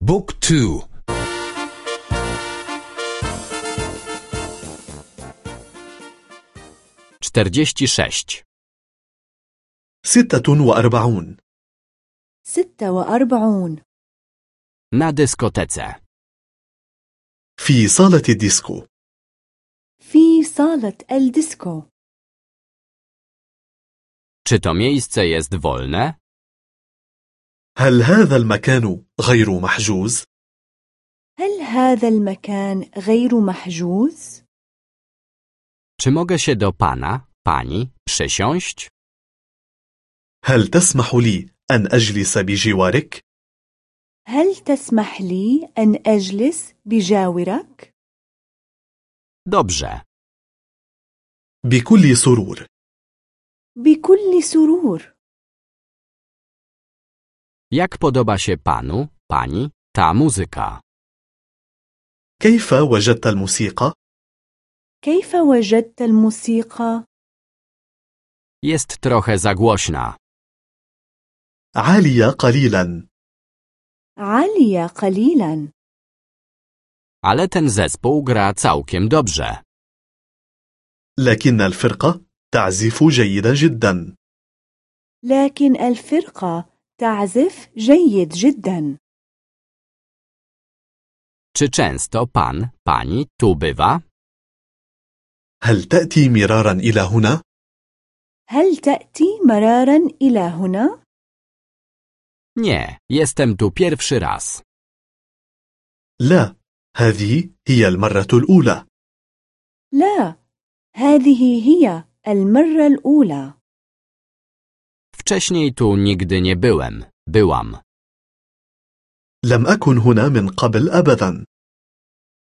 بوك تو czterdzieści sześć, ستة وأربعون ستة وأربعون na dyskotece, في صالة الديسكو في صالة الديسكو czy to miejsce jest wolne? هل هذا المكان غير محجوز؟ هل هذا المكان غير محجوز؟ Czy mogę się do pana, pani przesiąść? هل تسمح لي أن أجلس بجوارك؟ هل تسمح لي أن أجلس بجاورك؟ Dobrze. بكل سرور بكل سرور Jak podoba się panu, pani, ta muzyka? كيف وجدت الموسيقى؟ كيف وجدت الموسيقى؟ Jest trochę za głośna. عالية قليلا عالية قليلا Ale ten zespół gra całkiem dobrze. لكن الفرقة تعزف جيدا جدا لكن الفرقة تعزف جيد جدا Czy często pan, pani tu bywa? هل تأتي مرارا إلى هنا؟ هل تأتي مرارا إلى هنا؟ Nie, jestem tu pierwszy raz. لا هذه هي المرة الأولى لا هذه هي المرة الأولى Wcześniej tu nigdy nie byłem. Byłam. لم أكن هنا من قبل أبدا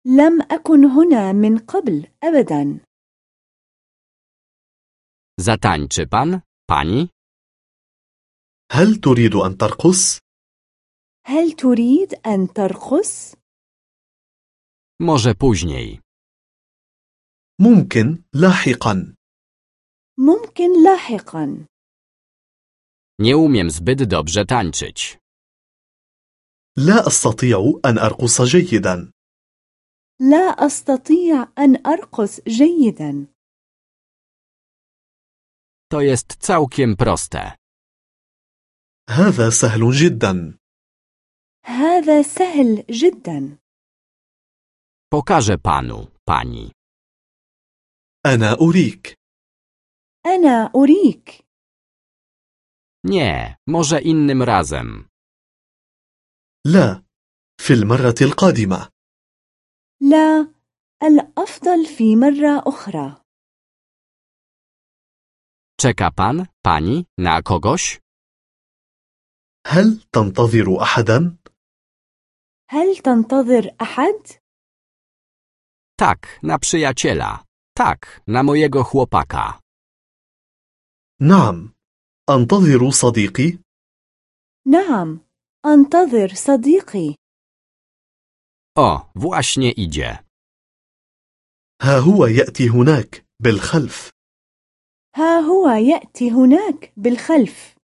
لم أكن هنا من قبل أبدا Zatańczy pan, pani? هل تريد أن ترقص؟ هل تريد أن ترقص؟ Może później. ممكن لاحقا ممكن لاحقا Nie umiem zbyt dobrze tańczyć. لا أستطيع أن أرقص جيدا لا أستطيع أن أرقص جيدا To jest całkiem proste. هذا سهل جدا هذا سهل جدا Pokażę panu, pani. أنا أريك أنا أريك Nie, może innym razem. لا في المرة القادمة لا الأفضل في مرة أخرى Czeka pan, pani, na kogoś? هل تنتظر أحدا؟ هل تنتظر أحد؟ Tak, na przyjaciela. Tak, na mojego chłopaka. نعم أنتظر صديقي؟ نعم أنتظر صديقي. O, właśnie idzie. ها هو يأتي هناك بالخلف. ها هو يأتي هناك بالخلف.